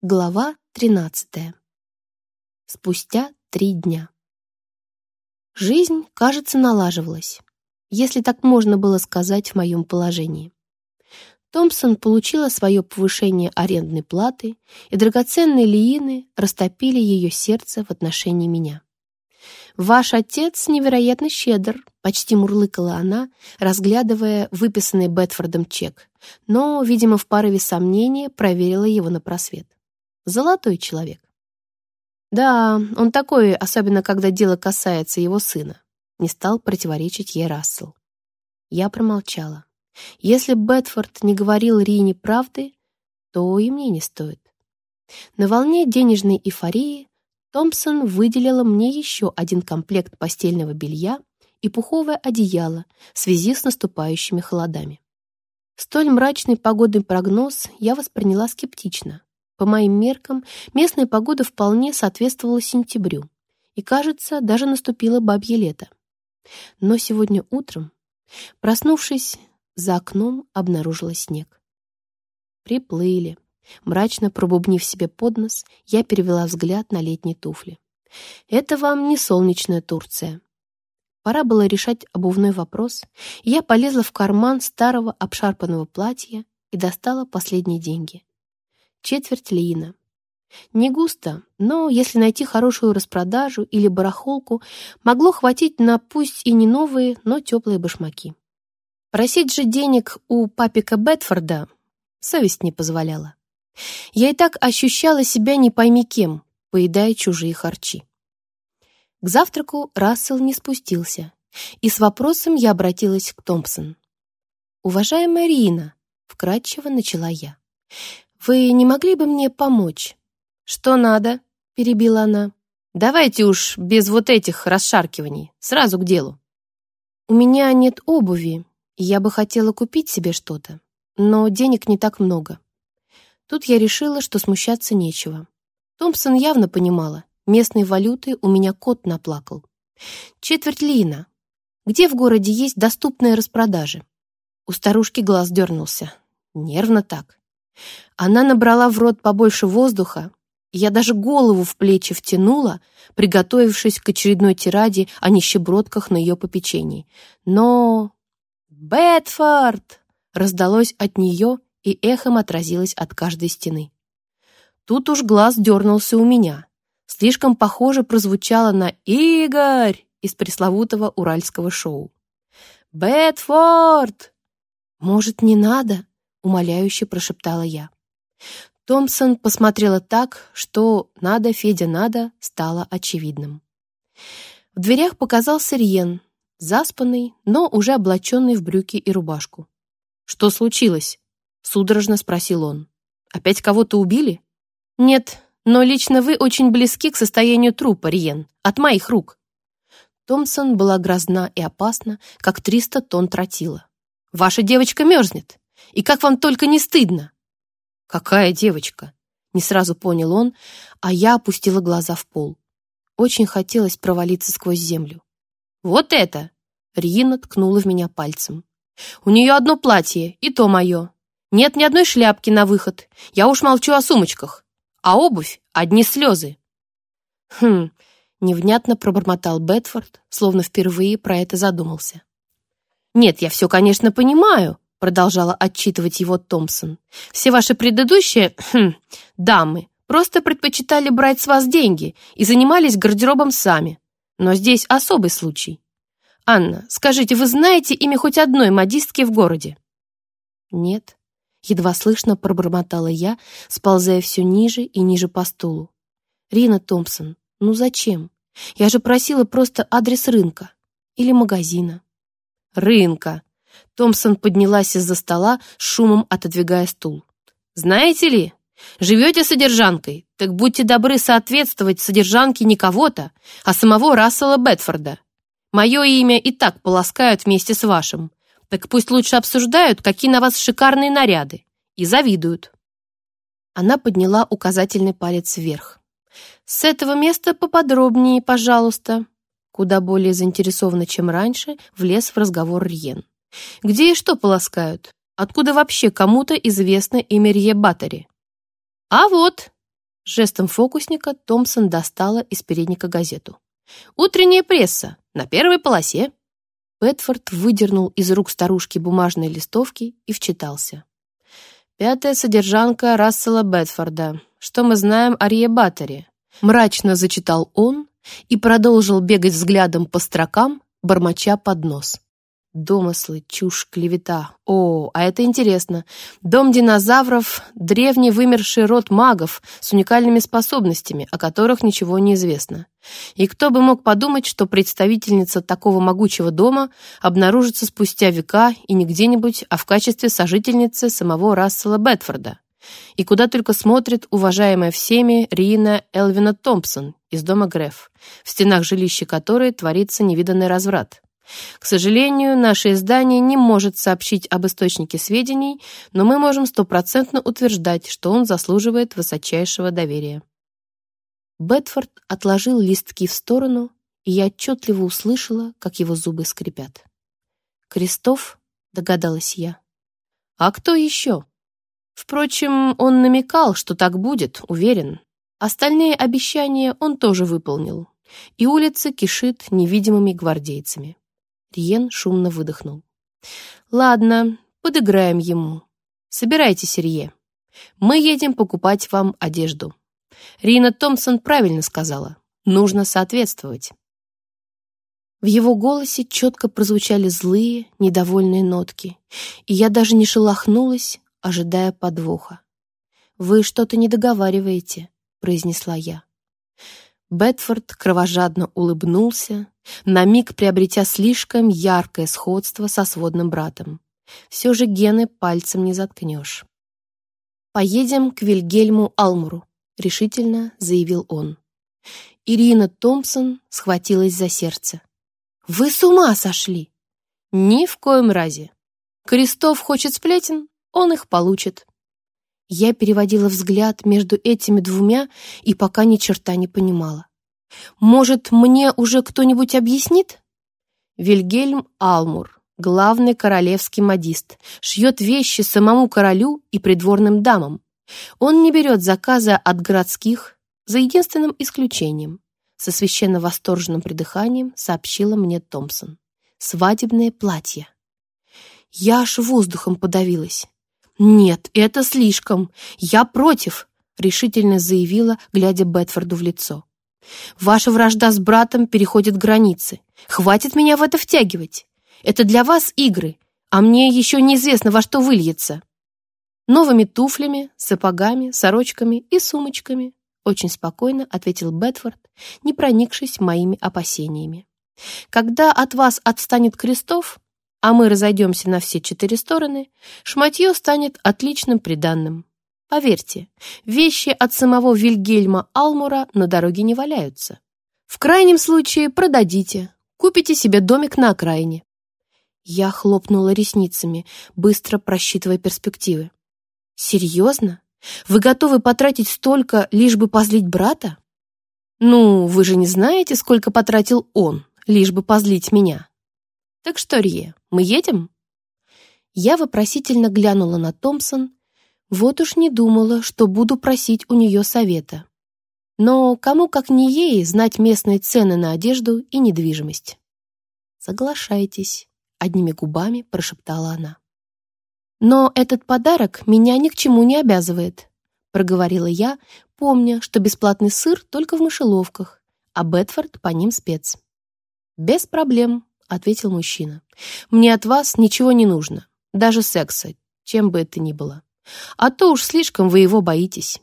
Глава 13. Спустя три дня. Жизнь, кажется, налаживалась, если так можно было сказать в моем положении. Томпсон получила свое повышение арендной платы, и драгоценные лиины растопили ее сердце в отношении меня. «Ваш отец невероятно щедр», — почти мурлыкала она, разглядывая выписанный Бетфордом чек, но, видимо, в порыве сомнения проверила его на просвет. Золотой человек. Да, он такой, особенно когда дело касается его сына. Не стал противоречить ей Рассел. Я промолчала. Если Бетфорд не говорил Рине правды, то и мне не стоит. На волне денежной эйфории Томпсон выделила мне еще один комплект постельного белья и пуховое одеяло в связи с наступающими холодами. Столь мрачный погодный прогноз я восприняла скептично, по моим меркам, местная погода вполне соответствовала сентябрю, и, кажется, даже наступило бабье лето. Но сегодня утром, проснувшись, за окном обнаружила снег. Приплыли. Мрачно пробубнив себе под нос, я перевела взгляд на летние туфли. Это вам не солнечная Турция. Пора было решать обувной вопрос, и я полезла в карман старого обшарпанного платья и достала последние деньги четверть лина. Не густо, но если найти хорошую распродажу или барахолку, могло хватить на пусть и не новые, но теплые башмаки. Просить же денег у папика Бетфорда совесть не позволяла. Я и так ощущала себя не пойми кем, поедая чужие харчи. К завтраку Рассел не спустился, и с вопросом я обратилась к Томпсон. «Уважаемая Рина», — вкратчиво начала я, «Вы не могли бы мне помочь?» «Что надо?» — перебила она. «Давайте уж без вот этих расшаркиваний, сразу к делу». «У меня нет обуви, и я бы хотела купить себе что-то, но денег не так много». Тут я решила, что смущаться нечего. Томпсон явно понимала, местной валюты у меня кот наплакал. Четверть лина. Где в городе есть доступные распродажи? У старушки глаз дернулся. Нервно так. Она набрала в рот побольше воздуха, я даже голову в плечи втянула, приготовившись к очередной тираде о нищебродках на ее попечении. Но... «Бетфорд!» раздалось от нее и эхом отразилось от каждой стены. Тут уж глаз дернулся у меня. Слишком похоже прозвучало на «Игорь!» из пресловутого уральского шоу. «Бетфорд!» «Может, не надо?» Умоляюще прошептала я. Томпсон посмотрела так, что «надо, Федя, надо» стало очевидным. В дверях показался Риен, заспанный, но уже облаченный в брюки и рубашку. «Что случилось?» — судорожно спросил он. «Опять кого-то убили?» «Нет, но лично вы очень близки к состоянию трупа, Риен, от моих рук». Томпсон была грозна и опасна, как триста тонн тротила. «Ваша девочка мерзнет. И как вам только не стыдно!» «Какая девочка?» Не сразу понял он, а я опустила глаза в пол. Очень хотелось провалиться сквозь землю. «Вот это!» Рина ткнула в меня пальцем. «У нее одно платье, и то мое. Нет ни одной шляпки на выход. Я уж молчу о сумочках. А обувь — одни слезы». «Хм...» — невнятно пробормотал Бетфорд, словно впервые про это задумался. «Нет, я все, конечно, понимаю», продолжала отчитывать его Томпсон. «Все ваши предыдущие хм, дамы просто предпочитали брать с вас деньги и занимались гардеробом сами. Но здесь особый случай. Анна, скажите, вы знаете имя хоть одной модистки в городе?» «Нет», — едва слышно пробормотала я, сползая все ниже и ниже по стулу. «Рина Томпсон, ну зачем? Я же просила просто адрес рынка или магазина». «Рынка», Томпсон поднялась из-за стола, шумом отодвигая стул. «Знаете ли, живете содержанкой, так будьте добры соответствовать содержанке не кого-то, а самого Рассела Бетфорда. Мое имя и так полоскают вместе с вашим. Так пусть лучше обсуждают, какие на вас шикарные наряды, и завидуют». Она подняла указательный палец вверх. «С этого места поподробнее, пожалуйста». Куда более заинтересованно, чем раньше, влез в разговор Риен. Где и что полоскают? Откуда вообще кому-то известно имя Рье Баттери? А вот, Жестом фокусника Томпсон достала из передника газету. «Утренняя пресса! На первой полосе!» Бетфорд выдернул из рук старушки бумажные листовки и вчитался. «Пятая содержанка Рассела Бетфорда. Что мы знаем о Рие Баттере?» Мрачно зачитал он и продолжил бегать взглядом по строкам, бормоча под нос. Домыслы, чушь, клевета. О, а это интересно. Дом динозавров — древний вымерший род магов с уникальными способностями, о которых ничего не известно. И кто бы мог подумать, что представительница такого могучего дома обнаружится спустя века и не где-нибудь, а в качестве сожительницы самого Рассела Бетфорда. И куда только смотрит уважаемая всеми Рина Элвина Томпсон из дома Греф, в стенах жилища которой творится невиданный разврат. К сожалению, наше издание не может сообщить об источнике сведений, но мы можем стопроцентно утверждать, что он заслуживает высочайшего доверия. Бетфорд отложил листки в сторону, и я отчетливо услышала, как его зубы скрипят. «Крестов?» — догадалась я. «А кто еще?» Впрочем, он намекал, что так будет, уверен. Остальные обещания он тоже выполнил, и улица кишит невидимыми гвардейцами. Риен шумно выдохнул. «Ладно, подыграем ему. Собирайтесь, Рие. Мы едем покупать вам одежду. Рина Томпсон правильно сказала. Нужно соответствовать». В его голосе четко прозвучали злые, недовольные нотки, и я даже не шелохнулась, ожидая подвоха. «Вы что-то не договариваете», — произнесла я. Бетфорд кровожадно улыбнулся, на миг приобретя слишком яркое сходство со сводным братом. Все же гены пальцем не заткнешь. «Поедем к Вильгельму Алмуру», — решительно заявил он. Ирина Томпсон схватилась за сердце. «Вы с ума сошли!» «Ни в коем разе. Крестов хочет сплетен, он их получит». Я переводила взгляд между этими двумя и пока ни черта не понимала. «Может, мне уже кто-нибудь объяснит?» Вильгельм Алмур, главный королевский модист, шьет вещи самому королю и придворным дамам. Он не берет заказа от городских, за единственным исключением. Со священно восторженным придыханием сообщила мне Томпсон. Свадебное платье. Я аж воздухом подавилась. «Нет, это слишком. Я против», — решительно заявила, глядя Бетфорду в лицо. «Ваша вражда с братом переходит границы. Хватит меня в это втягивать. Это для вас игры, а мне еще неизвестно, во что выльется». «Новыми туфлями, сапогами, сорочками и сумочками», очень спокойно ответил Бетфорд, не проникшись моими опасениями. «Когда от вас отстанет Крестов, а мы разойдемся на все четыре стороны, шматье станет отличным приданным. Поверьте, вещи от самого Вильгельма Алмура на дороге не валяются. В крайнем случае продадите, купите себе домик на окраине. Я хлопнула ресницами, быстро просчитывая перспективы. Серьезно? Вы готовы потратить столько, лишь бы позлить брата? Ну, вы же не знаете, сколько потратил он, лишь бы позлить меня. Так что, Рье, мы едем?» Я вопросительно глянула на Томпсон. Вот уж не думала, что буду просить у нее совета. Но кому, как не ей, знать местные цены на одежду и недвижимость? «Соглашайтесь», — одними губами прошептала она. «Но этот подарок меня ни к чему не обязывает», — проговорила я, помня, что бесплатный сыр только в мышеловках, а Бетфорд по ним спец. «Без проблем», — ответил мужчина. «Мне от вас ничего не нужно, даже секса, чем бы это ни было. А то уж слишком вы его боитесь».